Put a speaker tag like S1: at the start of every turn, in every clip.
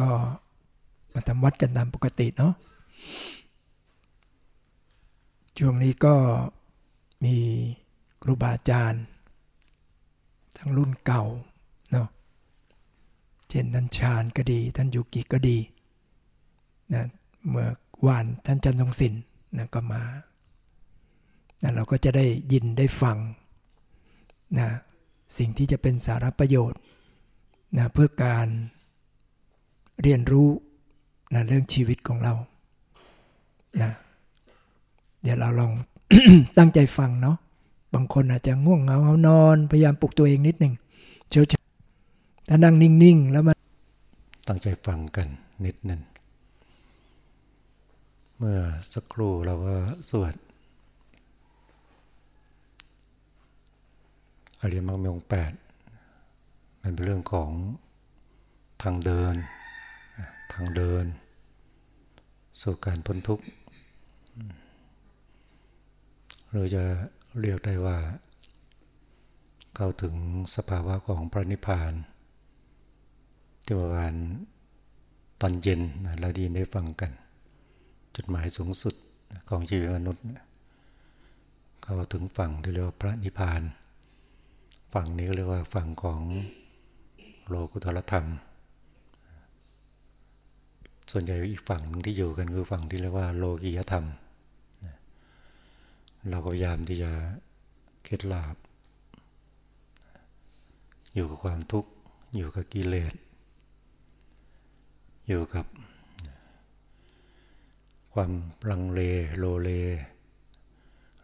S1: ก็มาทำวัดกันตามปกติเนาะช่วงนี้ก็มีครูบาอาจารย์ ทั้งรุ่นเก่าเนาะเช่นท่านชาญก็ดี ท่านยุกิก็ดีนะเมื่อวานท่านจันทรงศิลป์นะก็มานะเราก็จะได้ยินได้ฟังนะสิ่งที่จะเป็นสาระประโยชน์นะเพื่อการ เรียนรู้นะเรื่องชีวิตของเรานะเดี๋ยวเราลองตั้งใจฟังเนาะบางคนอาจจะง่วงเหงาเอานอน พยายามปลุกตัวเองนิดหนึ่งเช้าถ้านั่งนิ่งๆแล้วมัน
S2: ตั้งใจฟังกันนิดหนึ่งเมื่อสักครู่เราก็สวดอริยมรรคมีองแปดมันเป็นเรื่องของทางเดิน ทางเดิน สู่การพ้นทุกข์หรือจะเรียกได้ว่า เข้าถึงสภาวะของพระนิพพานที่ประมาณตอนเย็นเราดีได้ฟังกัน จุดหมายสูงสุดของชีวิตมนุษย์ เข้าถึงฝั่งที่เรียกว่าพระนิพพาน ฝั่งนี้เรียกว่าฝั่งของโลกุตตรธรรม ส่วนใหญ่อีกฝั่งที่อยู่กันคือฝั่งที่เรียกว่าโลกียธรรม เราก็พยายามที่จะเคล็ดลาบ อยู่กับความทุกข์ อยู่กับกิเลส อยู่กับความลังเลโลเล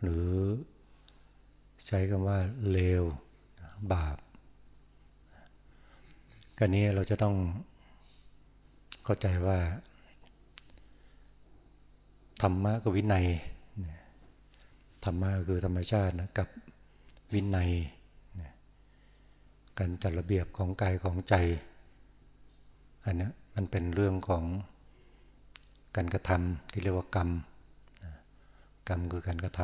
S2: หรือใช้คำว่าเลว บาปกันนี้เราจะต้อง เข้าใจว่าธรรมะกับวินัยธรรมะคือธรรมชาตินะกับวินัยการจัดระเบียบของกายของใจ อันนี้มันเป็นเรื่องของการกระทำที่เรียกว่ากรรม กรรมคือการกระท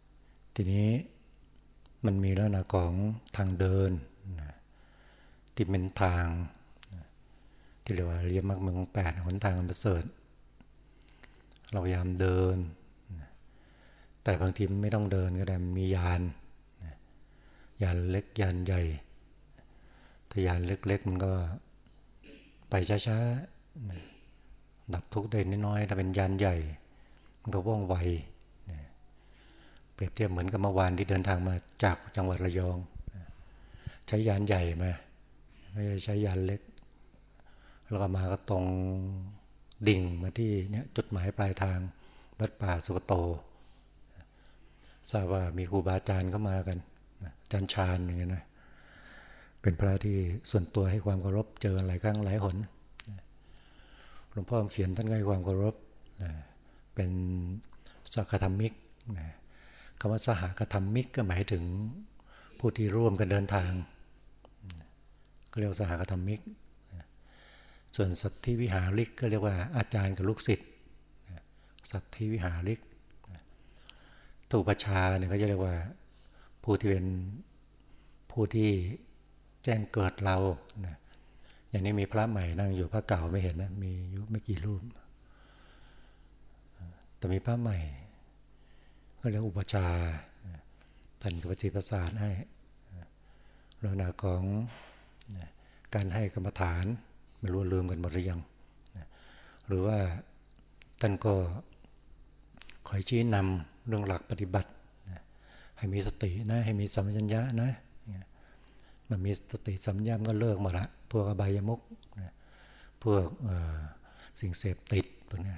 S2: ำทีนี้มันมีลักษณะของทางเดิน ที่เป็นทาง ที่เรียกว่าเรียกมากเมืองแปดหนทางประเสริฐ เราพยายามเดิน แต่บางทีไม่ต้องเดินก็ได้มียานยานเล็กยานใหญ่ถ้ายานเล็กๆมันก็ไปช้าๆดับทุกข์ได้น้อยๆถ้าเป็นยานใหญ่ มันก็ว่องไวเปรียบเทียบเหมือนกับเมื่อวานที่เดินทางมาจากจังหวัดระยอง ใช้ยานใหญ่มา ไม่ใช่ใช้ยานเล็ก แล้วก็มาก็ตรงดิ่งมาที่เนี่ยจุดหมายปลายทางวัดป่าสุกโตทราบว่ามีครูบาอาจารย์เข้ามากันอาจารย์ชาญอย่างเงี้ยนะเป็นพระที่ส่วนตัวให้ความเคารพเจอหลายครั้งหลายหนหลวงพ่อเขียนท่านให้ความเคารพเป็นสักธรรมิกคำว่าสหกธรรมิกก็หมายถึงผู้ที่ร่วมกันเดินทาง เรียกสหกธรรมิก ส่วนสัตธิวิหาริกก็เรียกว่าอาจารย์กับลูกศิษย์สัตธิวิหาริกตูปชาเนี่ยก็จะเรียกว่าผู้ที่เป็นผู้ที่แจ้งเกิดเราอย่างนี้มีพระใหม่นั่งอยู่พระเก่าไม่เห็นนะมียุไม่กี่รูป แต่มีพระใหม่ ก็เรียกอุปชาท่านกับปฏิปสาทให้ลักษณะของ การให้กรรมฐานไม่รู้ลืมกันหมดหรือยัง หรือว่าท่านก็คอยชี้นำเรื่องหลักปฏิบัติ ให้มีสตินะให้มีสัมปชัญญะนะมันมีสติสัมยามก็เลิกหมดละพวกอบายมุกพวกสิ่งเสพติดพวกนี้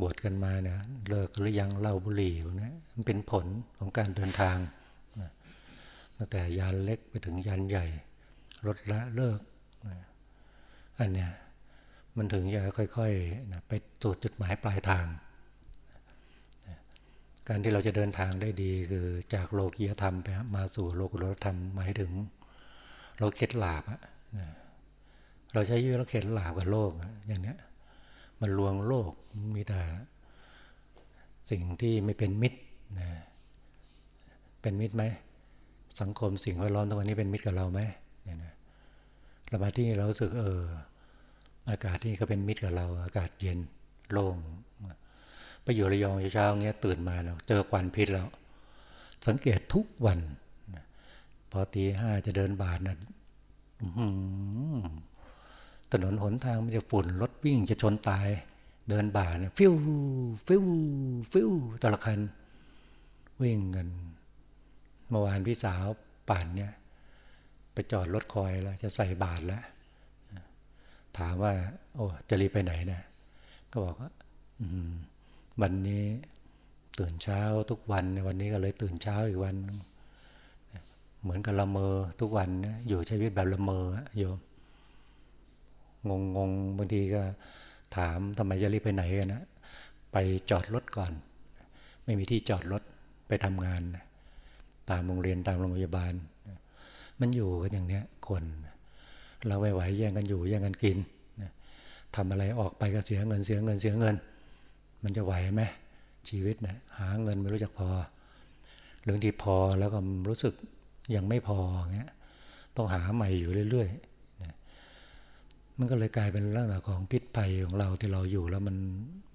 S2: บวชกันมาเนี่ยเลิกหรือยังเล่าบุหรี่พวกนี้มันเป็นผลของการเดินทางตั้งแต่ยานเล็กไปถึงยานใหญ่ ลดละเลิกอันเนี้ยมันถึงจะค่อยๆนะไปสู่จุดหมายปลายทาง การที่เราจะเดินทางได้ดีคือจากโลกียธรรมไปมาสู่โลกุตรธรรมหมายถึง เราเข็ดหลาบอะเราใช้ยืดแล้วเข็ดหลาบกับโลกอย่างเนี้ยมันลวงโลกมีแต่สิ่งที่ไม่เป็นมิตรนะเป็นมิตรไหมสังคมสิ่งแวดล้อมทุกวันนี้เป็นมิตรกับเราไหม เนี่ยนะเรามาที่เราสึกเออ อากาศที่ก็เป็นมิตรกับเรา อากาศเย็นโล่งไปอยู่ระยองเช้าเงี้ยตื่นมาเราเจอควันพิษแล้ว สังเกตทุกวันพอตีห้าจะเดินบาทนะถนนหนทางมันจะฝุ่นรถวิ่งจะชนตาย เดินบาตรนะฟิวฟิวฟิวแต่ละคันวิ่งกันเมื่อวานพี่สาวป่านเนี่ย ไปจอดรถคอยแล้ว จะใส่บาตรแล้ว ถามว่า โอ้จะรีบไปไหนเนี่ยก็บอกว่าวันนี้ตื่นเช้าทุกวันในวันนี้ก็เลยตื่นเช้าอีกวัน เหมือนกับละเมอทุกวันนะอยู่ชีวิตแบบละเมอโยมงงงบางทีก็ถามทำไมจะรีบไปไหนกันนะไปจอดรถก่อน ไม่มีที่จอดรถไปทำงาน ตามโรงเรียนตามโรงพยาบาล มันอยู่กันอย่างเนี้ยคน เราไม่ไหวแย่งกันอยู่แย่งกันกินทำอะไรออกไปก็เสียเงินเสียเงินเสียเงิน มันจะไหวไหมชีวิตนะหาเงินไม่รู้จักพอหรือที่พอแล้วก็รู้สึกยังไม่พอเงี้ยต้องหาใหม่อยู่เรื่อยๆนะมันก็เลยกลายเป็นเรื่องของพิษภัยของเราที่เราอยู่แล้วมัน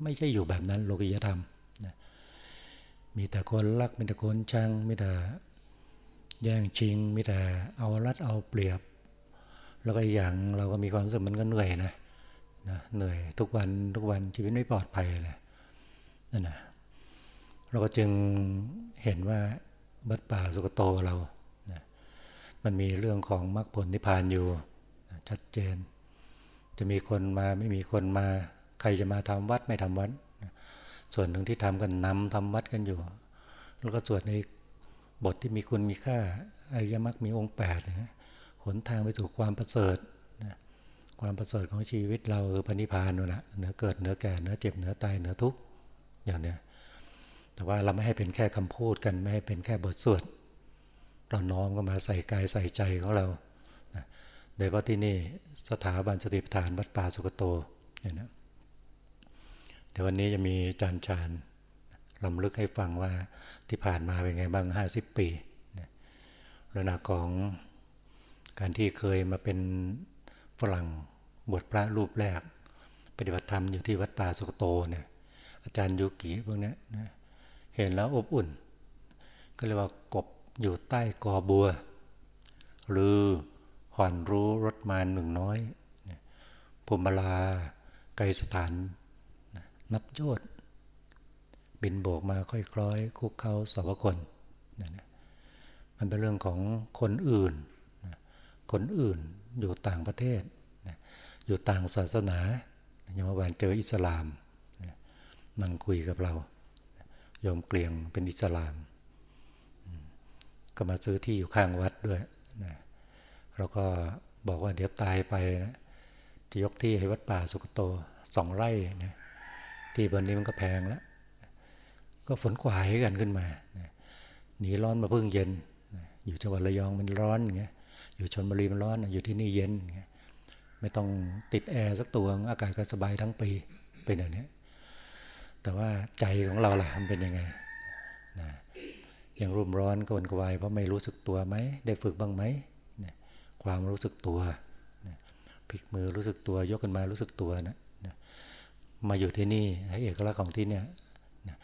S2: ไม่ใช่อยู่แบบนั้นโลกิยธรรมนะมีแต่คนรักมีแต่คนชังมีแต่ แย่งชิงมีแต่เอารัดเอาเปรียบ แล้วก็อีกอย่างเราก็มีความรู้สึกมันก็เหนื่อยนะนะเหนื่อยทุกวันทุกวันชีวิตไม่ปลอดภัยเลยนั่นนะเราก็จึงเห็นว่าบัดป่าสุกโตเรานะมันมีเรื่องของมรรคผลนิพพานอยู่นะชัดเจน จะมีคนมาไม่มีคนมาใครจะมาทำวัดไม่ทำวัดนะส่วนหนึ่งที่ทำกันนำทำวัดกันอยู่ แล้วก็ส่วนใน บทที่มีคุณมีค่าอริยมรรคมีองค์แปดนะหนทางไปสู่ความประเสริฐนะความประเสริฐของชีวิตเราคือพระนิพานนู่นแหละเหนือเกิดเหนือแก่เหนือเจ็บเหนือตายเหนือทุกข์อย่างเนี้ยแต่ว่าเราไม่ให้เป็นแค่คำพูดกันไม่ให้เป็นแค่บทสวดเราน้อมก็มาใส่กายใส่ใจของเราโดยเฉพาที่นี่สถาบันสติปัฏฐานวัดป่าสุกโตอย่างนี้เดี๋ยววันนี้จะมีจานชาน ลำลึกให้ฟังว่าที่ผ่านมาเป็นไงบ้างห้าสิบปีเรื่องของการที่เคยมาเป็นฝรั่งบวชพระรูปแรก ปฏิบัติธรรมอยู่ที่วัดป่าสุกโตเนี่ยอาจารย์ยุกิพวกนี้นะเห็นแล้วอบอุ่น ก็เรียกว่ากบอยู่ใต้กอบัว หรือห่อนรู้รถมาหนึ่งน้อยภูมิลาไกลสถานนับโยชน์ บินโบกมาค่อยคล้อยคุกเขาสวคนมันเป็นเรื่องของคนอื่นคนอื่นอยู่ต่างประเทศอยู่ต่างศาสนาอย่างเมื่อวานเจออิสลามนั่งคุยกับเรายมเกลียงเป็นอิสลาม ก็มาซื้อที่อยู่ข้างวัดด้วยนะแล้วก็บอกว่าเดี๋ยวตายไปนะจะยกที่ให้วัดป่าสุกโตสองไร่นะที่บนนี้มันก็แพงแล้ว ก็ฝนขวายกันขึ้นมาหนีร้อนมาพึ่งเย็น อยู่จังหวัดระยองมันร้อนอย่างเงี้ยอยู่ชนบุรีมันร้อนอยู่ที่นี่เย็นเงี้ยไม่ต้องติดแอร์สักตัวอากาศก็สบายทั้งปีเป็นอย่างนี้แต่ว่าใจของเราล่ะมันเป็นยังไงนะยังรุ่มร้อนกวนกวายเพราะไม่รู้สึกตัวไหมได้ฝึกบ้างไหมนะความรู้สึกตัวนะพลิกมือรู้สึกตัวยกขึ้นมารู้สึกตัวนะนะมาอยู่ที่นี่เอกลักษณ์ของที่เนี่ยนะ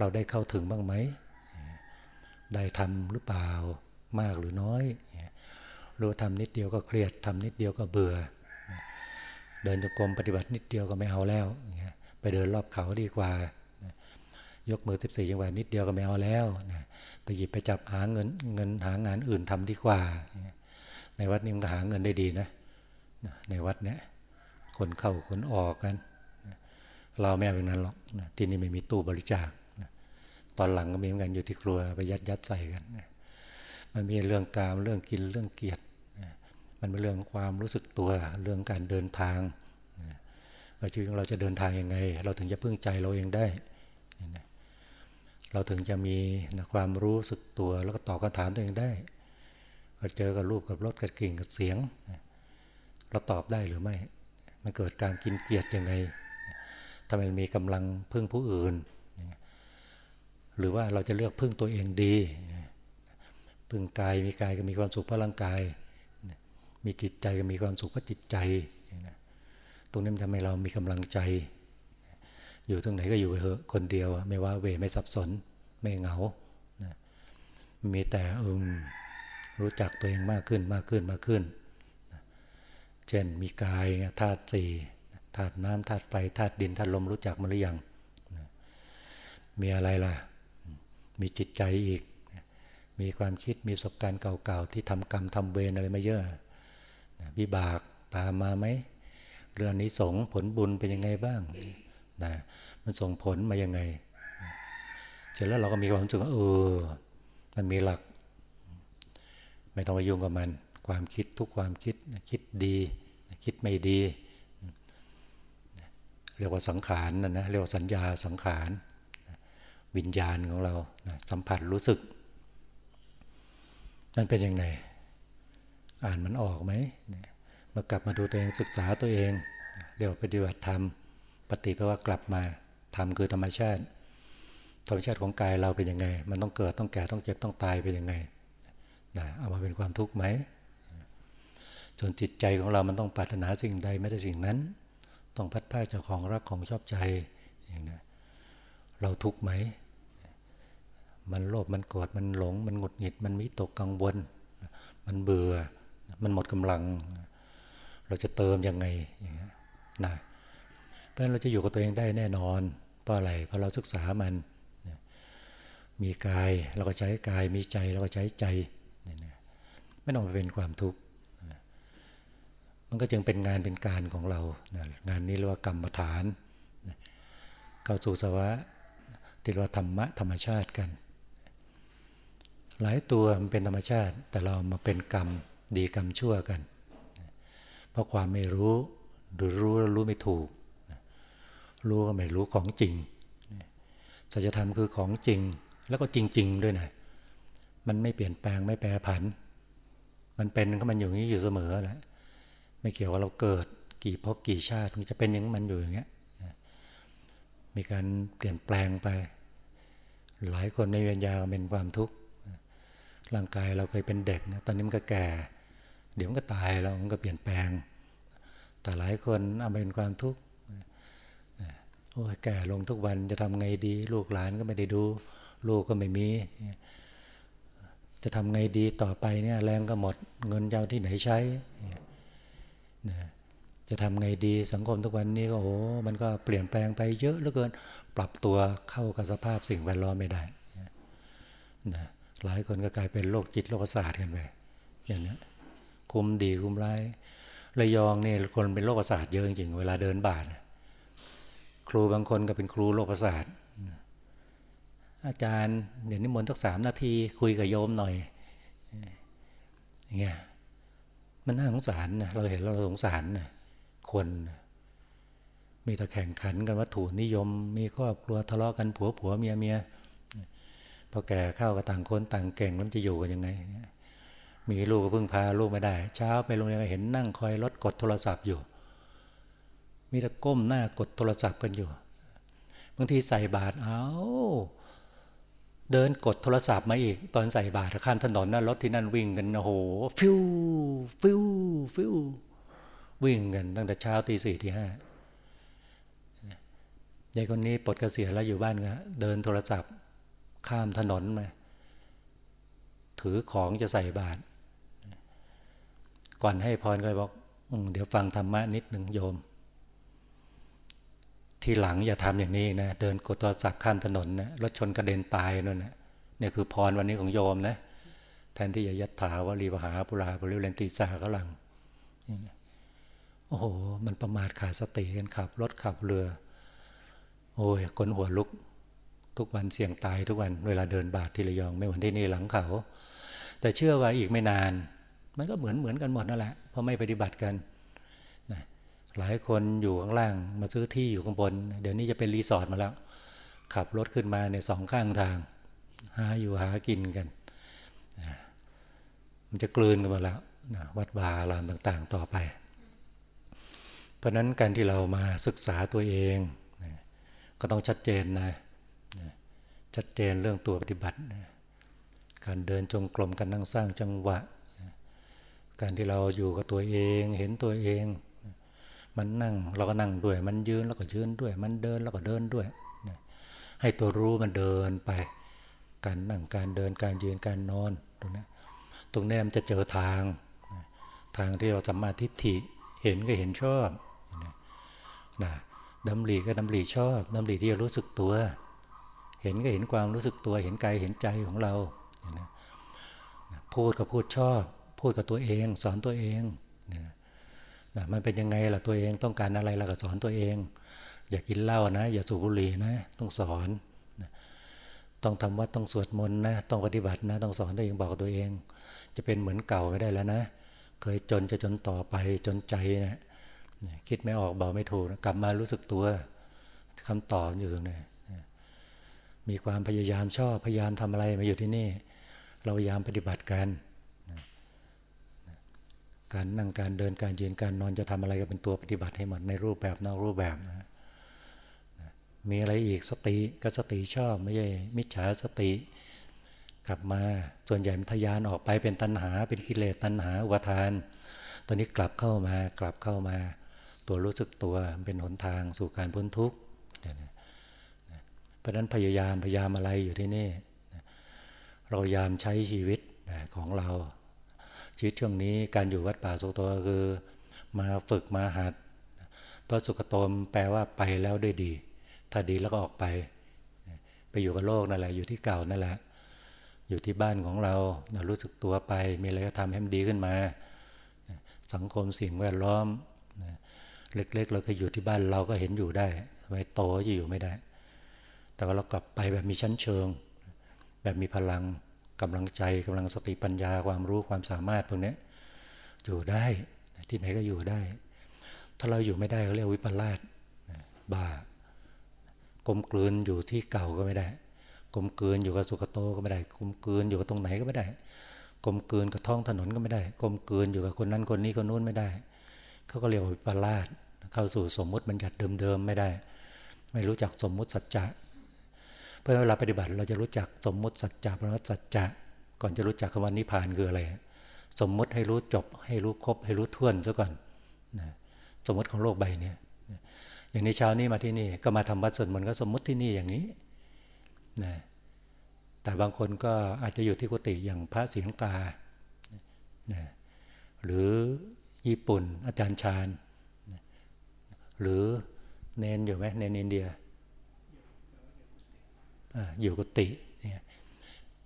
S2: เราได้เข้าถึงบ้างไหม ได้ทำหรือเปล่ามากหรือน้อยรู้ทำนิดเดียวก็เครียดทำนิดเดียวก็เบื่อ เดินจงกรมปฏิบัตินิดเดียวก็ไม่เอาแล้ว ไปเดินรอบเขาดีกว่า ยกมือสิบสี่จังหวะนิดเดียวก็ไม่เอาแล้วไปหยิบไปจับหาเงินเงินหางานอื่นทำดีกว่า ในวัดนี้มันก็หาเงินได้ดีนะ ในวัดเนี้ยคนเข้าคนออกกัน เราไม่เอาอย่างนั้นหรอกที่นี่ไม่มีตู้บริจาค ตอนหลังก็มีเหมือนกันอยู่ที่ครัวไปยัดยัดใส่กัน มันมีเรื่องการเรื่องกินเรื่องเกียรติมันเป็นเรื่องความรู้สึกตัวเรื่องการเดินทางว่าชีวิตของเราจะเดินทางยังไง เราถึงจะพึ่งใจเราเองได้ เราถึงจะมีความรู้สึกตัวแล้วก็ตอบคำถามตัวเองได้เราเจอกับรูปกับรสกับกลิ่นกับเสียง เราตอบได้หรือไม่ มันเกิดการกินเกียรติยังไงทำไมมีกำลังพึ่งผู้อื่น หรือว่าเราจะเลือกพึ่งตัวเองดี พึ่งกายมีกายก็มีความสุขเพราะร่างกาย มีจิตใจก็มีความสุขเพราะจิตใจ ตรงนี้มันทำให้เรามีกำลังใจ อยู่ตรงไหนก็อยู่เถอะคนเดียว ไม่ว่าเวไม่สับสนไม่เหงา มีแต่อืมรู้จักตัวเองมากขึ้นมากขึ้นมากขึ้น เช่นมีกายธาตุสี่ธาตุน้ำธาตุไฟธาตุดินธาตุลมรู้จักมาหรือยังมีอะไรล่ะ มีจิตใจอีก มีความคิดมีประสบการณ์เก่าๆ ที่ทำกรรมทำเวรอะไรมาเยอะวิบากตามมาไหมเรื่องนี้สงผลบุญเป็นยังไงบ้างนะมันส่งผลมายังไง เสร็จแล้วเราก็มีความรู้สึกว่าเออ มันมีหลัก ไม่ต้องไปยุ่งกับมัน ความคิดทุกความคิดคิดดี คิดไม่ดี เรียกว่าสังขารนะนะเรียกว่าสัญญาสังขาร วิญญาณของเราสัมผัสรู้สึกนั่นเป็นยังไงอ่านมันออกไหมมากลับมาดูตัวเองศึกษาตัวเองเรียกว่าปฏิบัติธรรมปฏิแปลว่ากลับมาธรรมคือธรรมชาติธรรมชาติของกายเราเป็นยังไง มันต้องเกิดต้องแก่ต้องเจ็บต้องตายเป็นยังไงนะเอามาเป็นความทุกข์ไหมจนจิตใจของเรามันต้องปรารถนาสิ่งใดไม่ได้สิ่งนั้น ต้องพัดผ้าจากของรักของชอบใจอย่างนี้ เราทุกข์ไหม มันโลภมันโกรธมันหลง มันหงุดหงิด มันวิตกกังวล มันเบื่อ มันหมดกำลัง เราจะเติมยังไงอย่างนี้นะเพราะฉะนั้นเราจะอยู่กับตัวเองได้แน่นอนเพราะอะไรเพราะเราศึกษามันมีกายเราก็ใช้กายมีใจเราก็ใช้ใจไม่ต้องไปเป็นความทุกข์มันก็จึงเป็นงานเป็นการของเรา งานนี้เรียกว่ากรรมฐาน เข้าสู่สภาวะ ที่เราธรรมะธรรมชาติกัน หลายตัวมันเป็นธรรมชาติ แต่เรามาเป็นกรรมดีกรรมชั่วกัน เพราะความไม่รู้หรือรู้แล้วรู้ไม่ถูก รู้ก็ไม่รู้ของจริงสัจธรรมคือของจริงแล้วก็จริง ๆ ด้วยนะมันไม่เปลี่ยนแปลงไม่แปรผัน มันเป็นก็มันอยู่อย่างนี้อยู่เสมอแหละไม่เกี่ยวว่าเราเกิดกี่ภพกี่ชาติมันจะเป็นอย่างมันอยู่อย่างเงี้ย มีการเปลี่ยนแปลงไป หลายคนในเวียนยาเป็นความทุกข์ร่างกายเราเคยเป็นเด็กตอนนี้มันก็แก่ เดี๋ยวมันก็ตายแล้วมันก็เปลี่ยนแปลง แต่หลายคนเอาเป็นความทุกข์โอ้ยแก่ลงทุกวันจะทำไงดี ลูกหลานก็ไม่ได้ดู ลูกก็ไม่มี จะทำไงดีต่อไปเนี่ยแรงก็หมดเงินเจ้าที่ไหนใช้นะ จะทำไงดีสังคมทุกวันนี้ก็โอ้มันก็เปลี่ยนแปลงไปเยอะเหลือเกินปรับตัวเข้ากับสภาพสิ่งแวดล้อมไม่ได้นะหลายคนก็กลายเป็นโรคจิตโรคประสาทกันไปอย่างนี้คุมดีคุมร้ายระยองนี่คนเป็นโรคประสาทเยอะจริงเวลาเดินบาทครูบางคนก็เป็นครูโรคประสาทอาจารย์เดี๋ยวนี้มนตักสามนาทีคุยกับโยมหน่อยอย่างเงี้ยมันน่าสงสารนะเราเห็นเราสงสารนะ คน มีแต่แข่งขันกันวัตถุนิยม มีครอบครัวทะเลาะกันผัวผัวเมียเมียพอแก่เข้ากับต่างคนต่างเก่งแล้วจะอยู่กันยังไง มีลูกก็พึ่งพาลูกไม่ได้ เช้าไปโรงเรียนเห็นนั่งคอยรถกดโทรศัพท์อยู่ มีแต่ก้มหน้ากดโทรศัพท์กันอยู่ บางทีใส่บาตรเอาเดินกดโทรศัพท์มาอีก ตอนใส่บาตรข้ามถนนนะรถที่นั่นวิ่งกันโอ้โหฟิวฟิวฟิว วิ่งกันตั้งแต่เช้าตีสี่ตีห้ายายคนนี้ปลดเกษียณแล้วอยู่บ้านก็เดินโทรศัพท์ข้ามถนนมา ถือของจะใส่บาตรก่อนให้พรก็บอกเดี๋ยวฟังธรรมะนิดหนึ่งโยม ที่หลังอย่าทำอย่างนี้นะ เดินกดโทรศัพท์ข้ามถนนนะรถชนกระเด็นตายนั่นนะนี่คือพรวันนี้ของโยมนะ แทนที่จะยัตถาวลีปหาปุราปุริเลนติสาขลังนี่ โอ้โห มันประมาทขาดสติกันขับ รถขับเรือ โอ้ยคนหัวลุก ทุกวันเสี่ยงตายทุกวันเวลาเดินบาทที่ระยองไม่เหมือนที่นี่หลังเขา แต่เชื่อว่าอีกไม่นาน มันก็เหมือนเหมือนกันหมดนั่นแหละเพราะไม่ปฏิบัติกันนะหลายคนอยู่ข้างล่างมาซื้อที่อยู่ข้างบน เดี๋ยวนี้จะเป็นรีสอร์ทมาแล้วขับรถขึ้นมาในสองข้างทาง หาอยู่หากินกันนะมันจะกลืนกันมาแล้วนะวัดวาลามต่าง ๆ ต่อไป เพราะนั้นการที่เรามาศึกษาตัวเองก็ต้องชัดเจนนะชัดเจนเรื่องตัวปฏิบัติการเดินจงกรมการนั่งสร้างจังหวะการที่เราอยู่กับตัวเองเห็นตัวเองมันนั่งเราก็นั่งด้วย มันยืนแล้วก็ยืนด้วย มันเดินแล้วก็เดินด้วยให้ตัวรู้มันเดินไป การนั่งการเดินการยืนการนอนตรงนี้ตรงนี้มันจะเจอทางทางที่เราสัมมาทิฏฐิเห็นก็เห็นชอบ นะดำริก็ดำริชอบดำริที่จะรู้สึกตัว เห็นก็เห็นความรู้สึกตัว เห็นกายเห็นใจของเราพูดก็พูดชอบ พูดกับตัวเอง สอนตัวเองนะมันเป็นยังไงล่ะตัวเองต้องการอะไรเราก็สอนตัวเอง อย่ากินเหล้านะ อย่าสูบบุหรี่นะ ต้องสอนนะต้องทำวัดต้องสวดมนต์นะ ต้องปฏิบัตินะ ต้องสอนตัวเองบอกตัวเอง จะเป็นเหมือนเก่าไม่ได้แล้วนะ เคยจนจะจนต่อไปจนใจนะ คิดไม่ออกเบาไม่ถูกกลับมารู้สึกตัวคำตอบอยู่ตรงนี้มีความพยายามชอบพยายามทำอะไรมาอยู่ที่นี่ เราพยายามปฏิบัติกัน การนั่งการเดินการยืนการนอนจะทำอะไรก็เป็นตัวปฏิบัติให้หมดในรูปแบบนอกรูปแบบนะมีอะไรอีกสติก็สติชอบไม่ใช่มิจฉาสติ กลับมาส่วนใหญ่มันทยานออกไปเป็นตัณหาเป็นกิเลสตัณหาอุปทานตอนนี้กลับเข้ามากลับเข้ามา ตัวรู้สึกตัวเป็นหนทางสู่การพ้นทุกข์เพราะนั้นพยายามพยายามอะไรอยู่ที่นี่ เราพยายามใช้ชีวิตของเรา ชีวิตช่วงนี้การอยู่วัดป่าสุกโตคือมาฝึกมาหัดพระสุขโตมแปลว่าไปแล้วด้ดี ถ้าดีแล้วก็ออกไป ไปอยู่กับโลกนั่นแหละอยู่ที่เก่านั่นแหละ อยู่ที่บ้านของเราเรารู้สึกตัวไป มีอะไรก็ทำให้มันดีขึ้นมา สังคมสิ่งแวดล้อม เล็ก ๆ เราก็อยู่ที่บ้านเราก็เห็นอยู่ได้ไว้โตจะอยู่ไม่ได้ แต่ว่าเรากลับไปแบบมีชั้นเชิง แบบมีพลังกำลังใจกำลังสติปัญญาความรู้ความสามารถพวกนี้อยู่ได้ที่ไหนก็อยู่ได้ ถ้าเราอยู่ไม่ได้เขาเรียกวิปลาสบ้ากลมกลืนอยู่ที่เก่าก็ไม่ได้กลมกลืนอยู่กับสุกโตก็ไม่ได้กลมกลืนอยู่กับตรงไหนก็ไม่ได้กลมกลืนกับท้องถนนก็ไม่ได้กลมกลืนอยู่กับคนนั้นคนนี้คนนู้นไม่ได้ เขาก็เรียกว่าวิปลาสเข้าสู่สมมุติบัญญัติเดิมๆไม่ได้ ไม่รู้จักสมมุติสัจจะเพื่อเวลาปฏิบัติเราจะรู้จักสมมุติสัจจะปรมัตสัจจะก่อนจะรู้จักคำว่านิพพานคืออะไร สมมุติให้รู้จบ ให้รู้ครบ ให้รู้ท่วนซะก่อนนะสมมติของโลกใบนี้อย่างนี้เช้านี้มาที่นี่ก็มาทำวัดสวดมนต์ก็สมมุติที่นี่อย่างนี้นะแต่บางคนก็อาจจะอยู่ที่กุฏิอย่างพระศรีลังกานะหรือ ญี่ปุ่น อาจารย์ชาญ หรือเน้นอยู่ไหมเน้นอินเดียอยู่กุฏิเนี่ย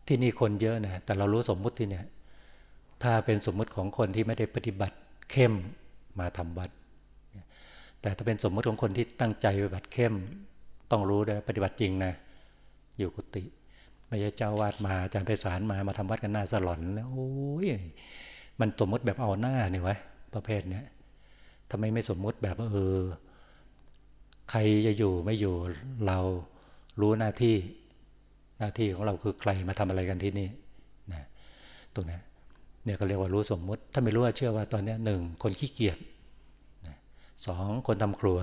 S2: ที่นี่คนเยอะนะแต่เรารู้สมมุติที่เนี่ยถ้าเป็นสมมุติของคนที่ไม่ได้ปฏิบัติเข้มมาทำวัด แต่ถ้าเป็นสมมุติของคนที่ตั้งใจปฏิบัติเข้มต้องรู้ด้วยปฏิบัติจริงนะอยู่กุฏิไม่ใช่เจ้าวาดมาอาจารย์ไปสารมามาทำวัดกันหน้าสลอนแล้วโอ้ยมันสมมติแบบเอาหน้าเนี่ยวะ ประเภทเนี้ยทำไมไม่สมมุติแบบเออ ใครจะอยู่ไม่อยู่เรารู้หน้าที่หน้าที่ของเราคือใครมาทำอะไรกันที่นี่นะตรงนี้เนี่ยก็เรียกว่ารู้สมมุติ ถ้าไม่รู้เชื่อว่าตอนนี้หนึ่งคนขี้เกียจสองคนทำครัว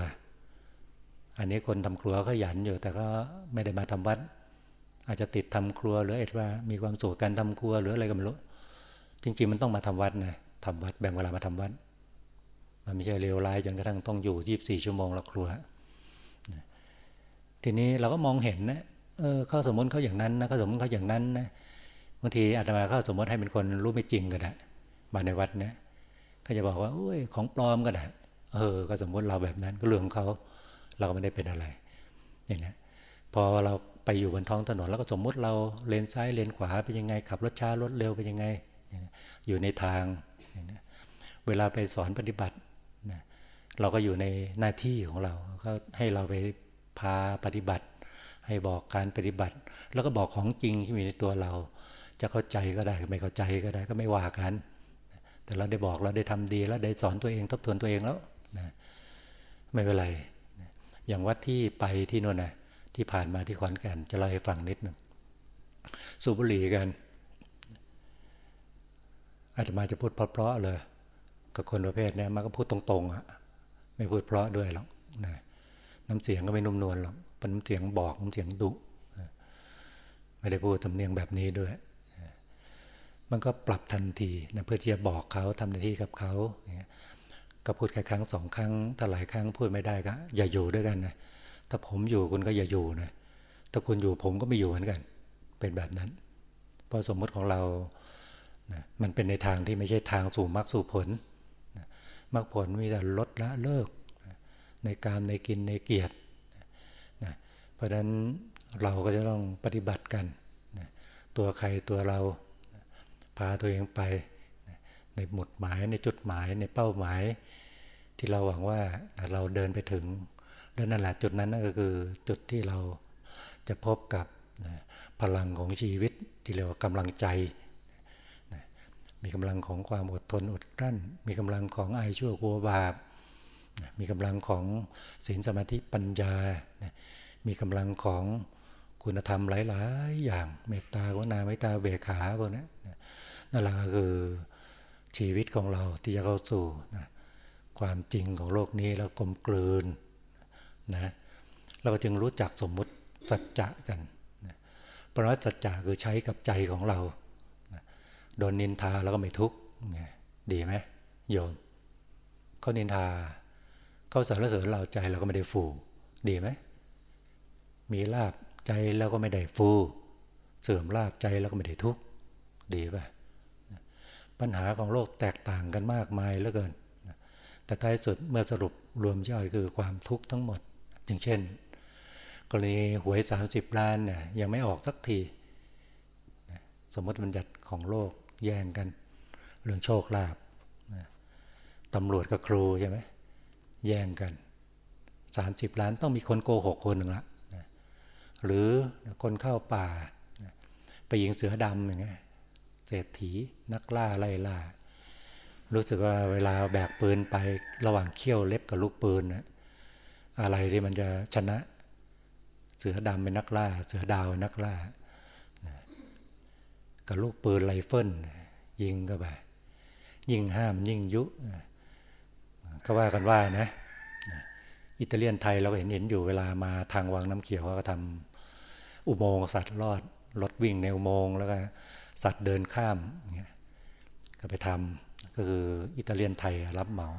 S2: อันนี้คนทำครัวก็หยันอยู่ แต่ก็ไม่ได้มาทำวัด อาจจะติดทำครัวหรือเอ็ดว่ามีความสุขการทำครัวหรืออะไรก็ไม่รู้จริงๆมันต้องมาทำวัดนะ ทำวัดแบ่งเวลามาทำวัด มันไม่ใช่เลวร้ายจนกระทั่งต้องอยู่ยีบสี่ชั่วโมงละครัว ทีนี้เราก็มองเห็นนะเออเขาสมมติเขาอย่างนั้นนะเขาสมมติเขาอย่างนั้นนะบางทีอาตมาเขาสมมติให้เป็นคนรู้ไม่จริงก็ได้มาในวัดเนี่ยเขาจะบอกว่าโอ้ยของปลอมก็ได้เออ ก็สมมติเราแบบนั้นก็เรื่องของเขาเราก็ไม่ได้เป็นอะไร อย่างนี้พอเราไปอยู่บนท้องถนนแล้วก็สมมุติเราเลนซ้ายเลนขวาเป็นยังไงขับรถช้ารถเร็วเป็นยังไง อยู่ในทาง เวลาไปสอนปฏิบัติเราก็อยู่ในหน้าที่ของเรา ก็ให้เราไปพาปฏิบัติ ให้บอกการปฏิบัติ แล้วก็บอกของจริงที่มีในตัวเรา จะเข้าใจก็ได้ไม่เข้าใจก็ได้ก็ไม่ว่ากัน แต่เราได้บอกเราได้ทำดีแล้วได้สอนตัวเองทบทวนตัวเองแล้วนะไม่เป็นไร อย่างวัดที่ไปที่นู่นนะที่ผ่านมาที่ขอนแก่นจะเล่าให้ฟังนิดหนึ่งสูบบุหรี่กัน อาจจะมาจะพูดเพราะๆเลยกับคนประเภทนี้มันก็พูดตรงๆอะไม่พูดเพราะด้วยหรอกนะน้ำเสียงก็ไม่นุ่มนวลหรอกเป็นน้ำเสียงบอกน้ำเสียงดุไม่ได้พูดสำเนียงแบบนี้ด้วย มันก็ปรับทันทีนะเพื่อที่จะบอกเขาทำหน้าที่กับเขาก็พูดแค่ครั้งสองครั้งถ้าหลายครั้งพูดไม่ได้ก็อย่าอยู่ด้วยกันนะถ้าผมอยู่คุณก็อย่าอยู่นะถ้าคุณอยู่ผมก็ไม่อยู่เหมือนกัน เป็นแบบนั้นเพราะสมมติของเรา นะมันเป็นในทางที่ไม่ใช่ทางสู่มรรคสู่ผลนะมรรคผลมีแต่ลดละเลิกนะในการในกินในเกียรตินะเพราะฉะนั้นเราก็จะต้องปฏิบัติกันนะตัวใครตัวเรานะพาตัวเองไปนะในหมุดหมายในจุดหมายในเป้าหมาย ที่เราหวังว่าเราเดินไปถึงแล้วนั่นแหละจุดนั้นก็คือจุดที่เราจะพบกับนะพลังของชีวิตที่เรียกว่ากำลังใจ มีกำลังของความอดทนอดกลั้น มีกำลังของไอชั่วกลัวบาปมีกำลังของศีลสมาธิปัญญา มีกำลังของคุณธรรมหลาย ๆ อย่างเมตตากรุณาเมตตาเบขาพวกนี้นั่นแหละคือชีวิตของเราที่จะเข้าสู่นะความจริงของโลกนี้แล้วกลมกลืนนะเราจึงรู้จักสมมุติสัจจะกันนะเพราะว่าสัจจะคือใช้กับใจของเรา โดนนินทาแล้วก็ไม่ทุกข์ดีไหมโยมเขานินทาเขาสารเสริญเราใจเราก็ไม่ได้ฟู ดีไหมมีลาบใจแล้วก็ไม่ได้ฟู เสื่อมลาบใจแล้วก็ไม่ได้ทุกข์ดีป่ะปัญหาของโลกแตกต่างกันมากมายเหลือเกิน แต่ท้ายสุดเมื่อสรุปรวมยอดคือความทุกข์ทั้งหมดอย่างเช่น กรณีหวย 30 ล้านเนี่ยยังไม่ออกสักที สมมติมันจัดของโลก แย่งกัน เรื่องโชคลาภตำรวจกับครูใช่ไหมแย่งกัน30ล้านต้องมีคนโกหกคนหนึ่งละหรือคนเข้าป่าไปยิงเสือดำอย่างเงี้ยเศรษฐีนักล่าไล่ล่า รู้สึกว่าเวลาแบกปืนไประหว่างเขี้ยวเล็บกับลูกปืนนะอะไรที่มันจะชนะ เสือดำเป็นนักล่า เสือดาวนักล่า กับลูกปืนไรเฟิลยิงก็ไปยิงห้ามยิงยุก็ว่ากันว่านะ อิตาเลียนไทยเราก็เห็นเห็นอยู่เวลามาทางวังน้ำเขียวก็ทำอุโมงค์สัตว์รอดรถวิ่งในอุโมงค์แล้วก็สัตว์เดินข้ามเงี้ยก็ไปทำก็คืออิตาเลียนไทยรับเหมา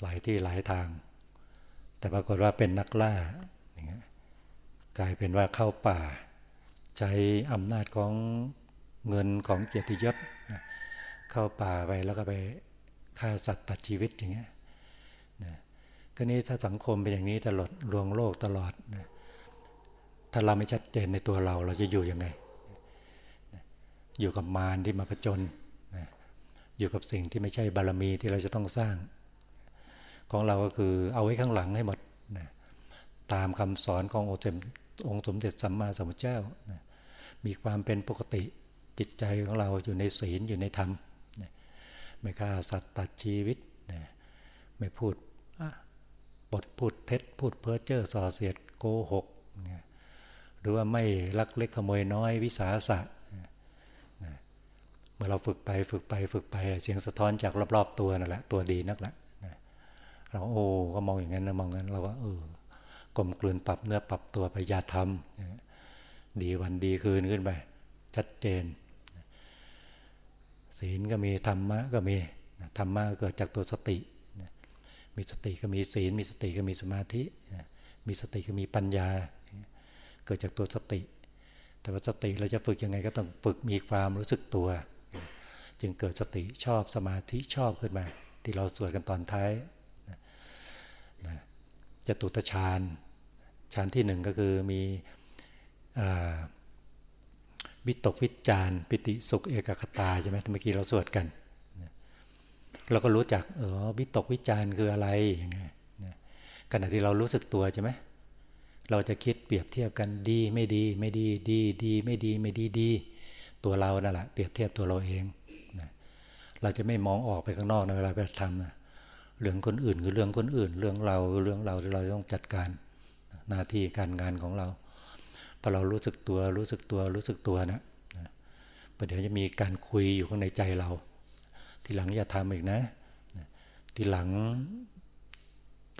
S2: หลายที่หลายทาง แต่ปรากฏว่าเป็นนักล่า กลายเป็นว่าเข้าป่า ใช้อำนาจของเงินของเกียรติยศเข้าป่าไปแล้วก็ไปฆ่าสัตว์ตัดชีวิตอย่างเงี้ยก็นี้ถ้าสังคมเป็นอย่างนี้ตลอดรวงโลกตลอดนะถ้าเราไม่ชัดเจนในตัวเราเราจะอยู่ยังไงอยู่กับมารที่มาผจญนะอยู่กับสิ่งที่ไม่ใช่บารมีที่เราจะต้องสร้าง ของเราก็คือเอาไว้ข้างหลังให้หมดนะตามคำสอนขององค์องค์สมเด็จสัมมาสัมพุทธเจ้านะ มีความเป็นปกติจิตใจของเราอยู่ในศีลอยู่ในธรรม ไม่ฆ่าสัตว์ตัดชีวิต ไม่พูดบทพูดเท็จ พูดเพ้อเจ้อส่อเสียดโกหก หรือว่าไม่ลักเล็กขโมยน้อยวิสาสะเมื่อเราฝึกไปฝึกไปฝึกไปเสียงสะท้อนจากรอบๆตัวนั่นแหละตัวดีนักละเราโอ้ก็มองอย่างนั้นนะมองงั้นเราก็เออกลมกลืนปรับเนื้อปรับตัวไปยาทำ ดีวันดีคืนขึ้นไป ชัดเจน ศีลก็มีธรรมะก็มีธรรมะเกิดจากตัวสติ มีสติก็มีศีล มีสติก็มีสมาธิ มีสติก็มีปัญญา เกิดจากตัวสติ แต่ว่าสติเราจะฝึกยังไงก็ต้องฝึกมีความรู้สึกตัว จึงเกิดสติชอบสมาธิชอบขึ้นมา ที่เราสวดกันตอนท้ายจะตุตฌานฌานที่หนึ่งก็คือมี วิตกวิจารปิติสุขเอกคตาใช่ไหมเมื่อกี้เราสวดกันเราก็รู้จักเออวิตกวิจารคืออะไรอย่างเงี้ยขณะที่เรารู้สึกตัวใช่ไหมเราจะคิดเปรียบเทียบกันดีไม่ดีไม่ดีดีดีไม่ดีไม่ดีดีตัวเรานั่นแหละเปรียบเทียบตัวเราเองนะเราจะไม่มองออกไปข้างนอกในเวลาไปทำนะเรื่องคนอื่นคือเรื่องคนอื่น เรื่องเราเรื่องเราที่เราต้องจัดการหน้าที่การงานของเรา พอเรารู้สึกตัวรู้สึกตัวรู้สึกตัวนะประเดี๋ยวจะมีการคุยอยู่ข้างในใจเรา ทีหลังอย่าทำอีกนะ ทีหลัง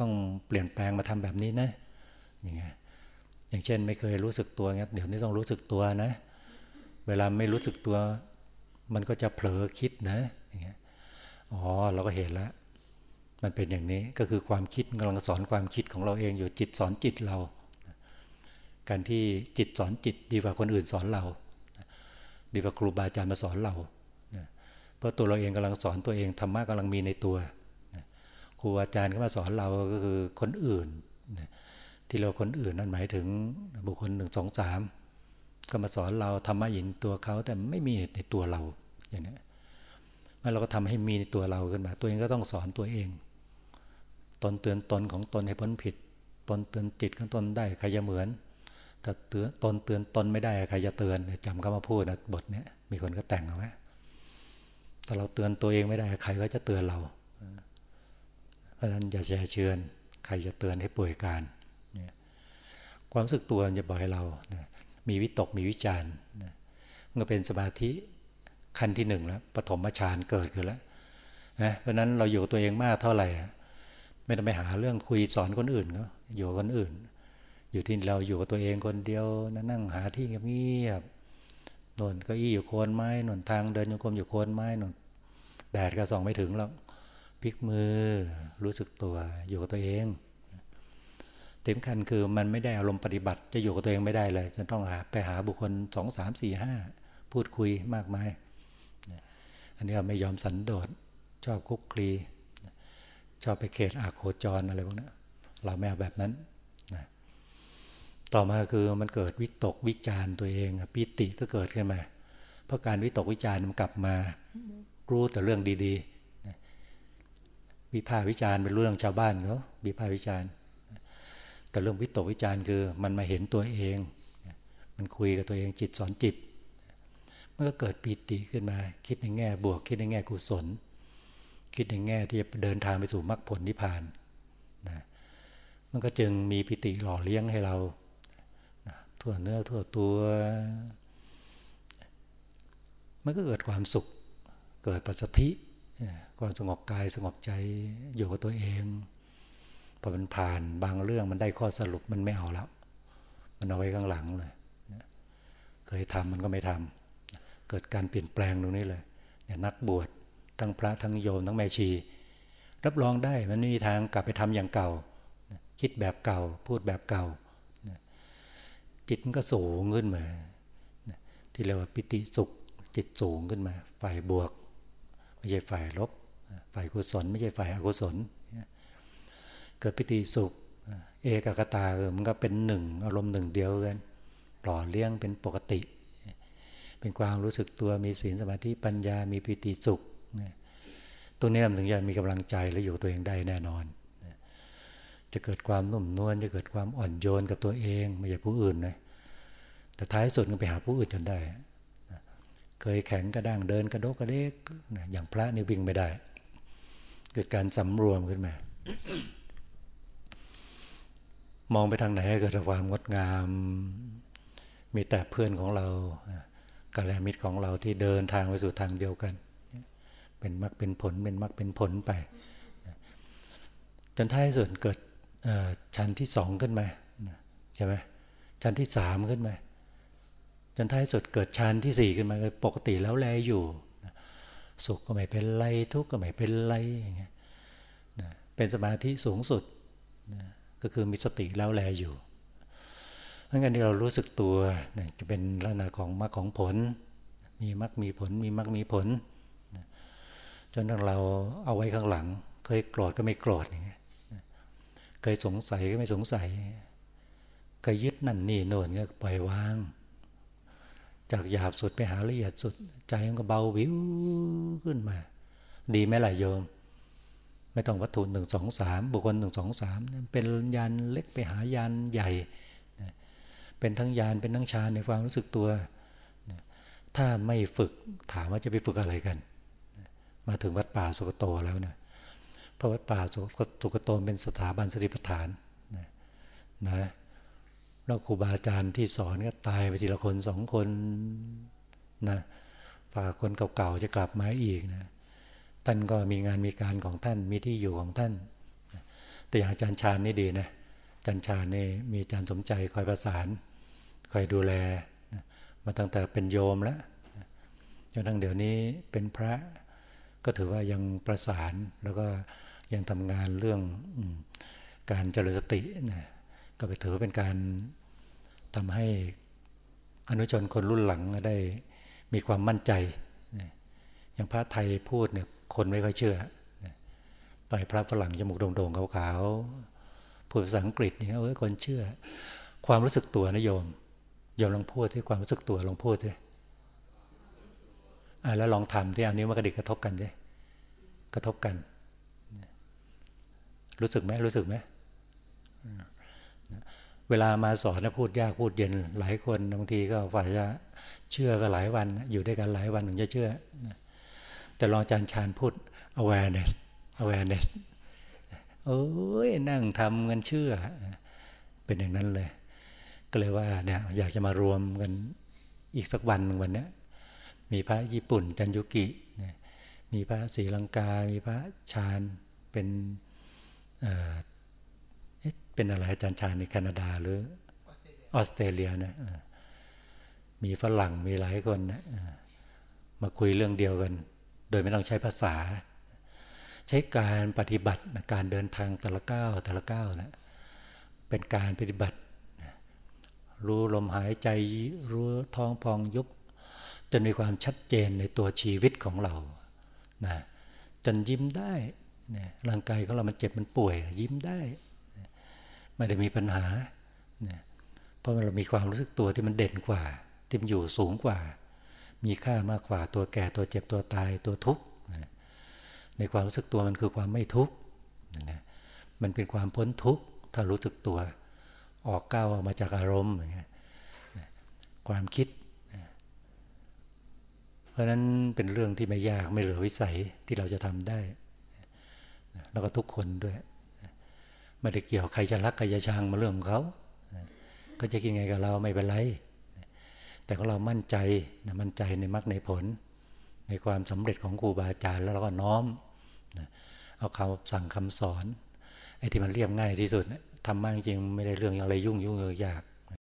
S2: ต้องเปลี่ยนแปลงมาทำแบบนี้นะอย่างเงี้ยอย่างเช่น ไม่เคยรู้สึกตัวเงี้ยเดี๋ยวนี้ต้องรู้สึกตัวนะ เวลาไม่รู้สึกตัว มันก็จะเผลอคิดนะอย่างเงี้ยอ๋อเราก็เห็นแล้วมันเป็นอย่างนี้ก็คือความคิดกำลังสอนความคิดของเราเองอยู่จิตสอนจิตเรา การที่จิตสอนจิตดีกว่าคนอื่นสอนเรา ดีกว่าครูบาอาจารย์มาสอนเรา เพราะตัวเราเองกำลังสอนตัวเองธรรมะกำลังมีในตัว ครูอาจารย์ก็มาสอนเราก็คือคนอื่น ที่เราคนอื่นนั่นหมายถึงบุคคลหนึ่งสองสามก็มาสอนเราธรรมะยินตัวเขาแต่ไม่มีในตัวเราอย่างนี้มื่อเราก็ทำให้มีในตัวเราขึ้นมา ตัวเองก็ต้องสอนตัวเอง ตนเตือนตนของตนให้พ้นผิด ตนเตือนจิตของตนได้ใครจะเหมือน แต่เตือนตนเตือนตนไม่ได้ใครจะเตือนจำก็มาพูดนะบทเนี้ยมีคนก็แต่งเอาไว้แต่เราเตือนตัวเองไม่ได้ใครก็จะเตือนเรา เพราะฉะนั้นอย่าแช่เชือน ใครจะเตือนให้ป่วยการ ความรู้สึกตัวจะบอกให้เรา มีวิตกมีวิจารณ์มันก็เป็นสมาธิขั้นที่หนึ่งแล้วปฐมฌานเกิดขึ้นแล้วนะเพราะนั้นเราอยู่ตัวเองมากเท่าไหร่ ไม่ต้องไปหาเรื่องคุยสอนคนอื่นก็อยู่คนอื่น อยู่ที่เราอยู่กับตัวเองคนเดียวนั่งหาที่เงียบๆนนก็อี้อยู่โคนไม้นนทางเดินโยกมอยู่โคนไม้นนแดดก็ส่องไม่ถึงแล้วพลิกมือรู้สึกตัวอยู่กับตัวเองเต็มคันคือมันไม่ได้อารมณ์ปฏิบัติ จะอยู่กับตัวเองไม่ได้เลย จะต้องหาไปหาบุคคลสองสามสี่ห้าพูดคุยมากมายอันนี้เราไม่ยอมสันโดษชอบคุกคลีชอบไปเขตอาโคจรอะไรพวกนี้เราไม่เอาแบบนั้น ต่อมาคือมันเกิดวิตกวิจารตัวเองปิติก็เกิดขึ้นมา เพราะการวิตกวิจารมันกลับมารู้แต่เรื่องดีๆ วิพากวิจารเป็นเรื่องชาวบ้านเขาวิพากวิจารแต่เรื่องวิตกวิจารคือมันมาเห็นตัวเอง มันคุยกับตัวเองจิตสอนจิตมันก็เกิดปีติขึ้นมา คิดในแง่บวก คิดในแง่กุศล คิดในแง่ที่จะเดินทางไปสู่มรรคผลนิพพานนะมันก็จึงมีปิติหล่อเลี้ยงให้เรา ทั่วเนื้อทั่วตัว มันก็เกิดความสุข เกิดปัจจธิความสงบกายสงบใจอยู่กับตัวเองพอมันผ่านบางเรื่องมันได้ข้อสรุปมันไม่เอาแล้ว มันเอาไว้ข้างหลังเลยเคยทำมันก็ไม่ทำเกิดการเปลี่ยนแปลงตรงนี้เลยเนี่ยนักบวชทั้งพระทั้งโยมทั้งแม่ชี รับรองได้มันไม่มีทางกลับไปทำอย่างเก่า คิดแบบเก่า พูดแบบเก่า จิตก็สูงขึ้นมา ที่เรียกว่าปิติสุข จิตสูงขึ้นมา ฝ่ายบวก ไม่ใช่ฝ่ายลบ ฝ่ายกุศล ไม่ใช่ฝ่ายอกุศล เกิดปิติสุข เอกกตาเออมันก็เป็นหนึ่งอารมณ์หนึ่งเดียวกันหล่อเลี้ยงเป็นปกติ เป็นความรู้สึกตัวมีศีลสมาธิปัญญามีปิติสุข ตัวนี้มันถึงจะมีกำลังใจและอยู่ตัวเองได้แน่นอน จะเกิดความนุ่มนวลจะเกิดความอ่อนโยนกับตัวเองไม่ใช่ผู้อื่นนะแต่ท้ายสุดก็ไปหาผู้อื่นจนได้ เคยแข็งกระด้างเดินกระโดกกระเดกอย่างพระนี่วิ่งไม่ได้ เกิดการสำรวมขึ้นมามองไปทางไหนเกิดความงดงาม มีแต่เพื่อนของเรากัลมิตรของเราที่เดินทางไปสู่ทางเดียวกัน เป็นมรรคเป็นผลเป็นมรรคเป็นผลไป จนท้ายสุดเกิด ชั้นที่สองขึ้นมาใช่ไหมชั้นที่สามขึ้นมาจนท้ายสุดเกิดชั้นที่สี่ขึ้นมาปกติแล้วแลอยู่สุขก็ไม่เป็นไรทุกข์ก็ไม่เป็นไรอย่างเงี้ยเป็นสมาธิสูงสุดก็คือมีสติแล้วแลอยู่เพราะงั้นที่เรารู้สึกตัวจะเป็นลักษณะของมรรคของผล มีมรรคมีผล มีมรรคมีผลจนเราเอาไว้ข้างหลัง เคยโกรธก็ไม่โกรธอย่างเงี้ย เคยสงสัยก็ไม่สงสัยเคยยึดนั่นนี่โน่นก็ปล่อยวาง จากหยาบสุดไปหาละเอียดสุด ใจมันก็เบาวิวขึ้นมา ดีไหมล่ะโยม ไม่ต้องวัตถุหนึ่งสองสามบุคคลหนึ่งสองสามเป็นยานเล็กไปหายานใหญ่เป็นทั้งญาณเป็นทั้งฌานในความรู้สึกตัว ถ้าไม่ฝึกถามว่าจะไปฝึกอะไรกัน มาถึงวัดป่าสุกโตแล้วนะเพ ระวัดป่าสุกโตเป็นสถาบันสติปัฏฐานนะนะแล้วครูบาอาจารย์ที่สอนก็ตายไปทีละคนสองคนนะฝากคนเก่าๆจะกลับมาอีกนะท่านก็มีงานมีการของท่านมีที่อยู่ของท่าน แต่อย่างอาจารย์ชาญนี่ดีนะอาจารย์ชาญนี่มีอาจารย์สมใจคอยประสานคอยดูแลมาตั้งแต่เป็นโยมแล้วจนทั้งเดี๋ยวนี้เป็นพระก็ถือว่ายังประสานแล้วก็ ยังทำงานเรื่องการเจริญสตินะก็ไปถือเป็นการทำให้อนุชนคนรุ่นหลังได้มีความมั่นใจอย่างพระไทยพูดเนี่ยคนไม่ค่อยเชื่อไปพระฝรั่งจมูกโด่งๆขาวๆพูดภาษาอังกฤษเนี่ยเอ้ยคนเชื่อ ความรู้สึกตัวนะโยมโยมลองพูดที่ความรู้สึกตัวลองพูดสิอ่าแล้วลองทำที่อันนี้มันกระดิกกระทบกันสิกระทบกัน รู้สึกไหมรู้สึกไหมเวลามาสอนนะพูดยากพูดเย็นหลายคนบางทีก็ฝ่ายจะเชื่อก็หลายวัน อยู่ด้วยกันหลายวันถึงจะเชื่อ แต่ลองอาจารย์ชาญพูด awareness awareness โอ้ยนั่งทำกันเชื่อ เป็นอย่างนั้นเลย ก็เลยว่าเนี่ยอยากจะมารวมกันอีกสักวันวันนี้มีพระญี่ปุ่นจันยุกิ มีพระศรีลังกา มีพระชาญเป็น เป็นอะไรอาจารย์ชาญในแคนาดาหรือออสเตรเลียนะมีฝรั่งมีหลายคนนะมาคุยเรื่องเดียวกัน โดยไม่ต้องใช้ภาษา ใช้การปฏิบัติการเดินทางแต่ละก้าวแต่ละก้าวนะเป็นการปฏิบัติ รู้ลมหายใจรู้ท้องพองยุบจนมีความชัดเจนในตัวชีวิตของเรานะจนยิ้มได้ นะร่างกายของเรามันเจ็บมันป่วย ยิ้มได้นะไม่ได้มีปัญหานะเพราะเรามีความรู้สึกตัวที่มันเด่นกว่า ที่มันอยู่สูงกว่า มีค่ามากกว่าตัวแก่ตัวเจ็บตัวตายตัวทุกข์นะในความรู้สึกตัวมันคือความไม่ทุกข์นะมันเป็นความพ้นทุกข์ถ้ารู้สึกตัว ออกก้าวออกมาจากอารมณ์อย่างเงี้ยความคิด เพราะนั้นเป็นเรื่องที่ไม่ยากไม่เหลือวิสัยที่เราจะทำได้ แล้วก็ทุกคนด้วย ไม่ได้เกี่ยวใครจะรักใครจะชังมาเรื่องของเขา ก็จะกินไงกับเราไม่เป็นไร แต่ก็เรามั่นใจนะมั่นใจในมรรคในผล ในความสำเร็จของครูบาอาจารย์แล้วเราก็น้อมเอาคำสั่งคำสอนไอ้ที่มันเรียบง่ายที่สุดทำมากจริงไม่ได้เรื่องอะไรยุ่งยุ่งยาก